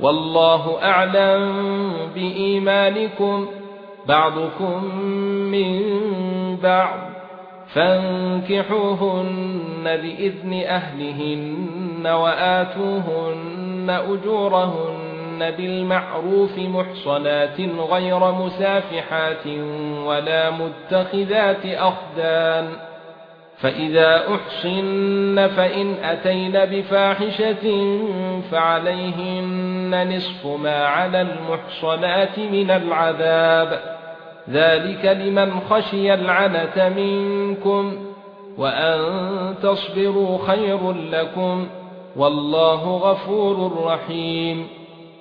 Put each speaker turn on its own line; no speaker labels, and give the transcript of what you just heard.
والله أعلم بإيمانكم بعضكم من بعض فانكحوهن باذن أهلهن وآتوهن أجورهن بالمعروف محصنات غير مسافحات ولا متخذات أخدان فإذا أحصن فإن أتين بفاحشة فعليهن نصف ما على المحصنات من العذاب. ذلك لمن خشي العنة منكم وأن تصبروا خير لكم. والله غفور رحيم.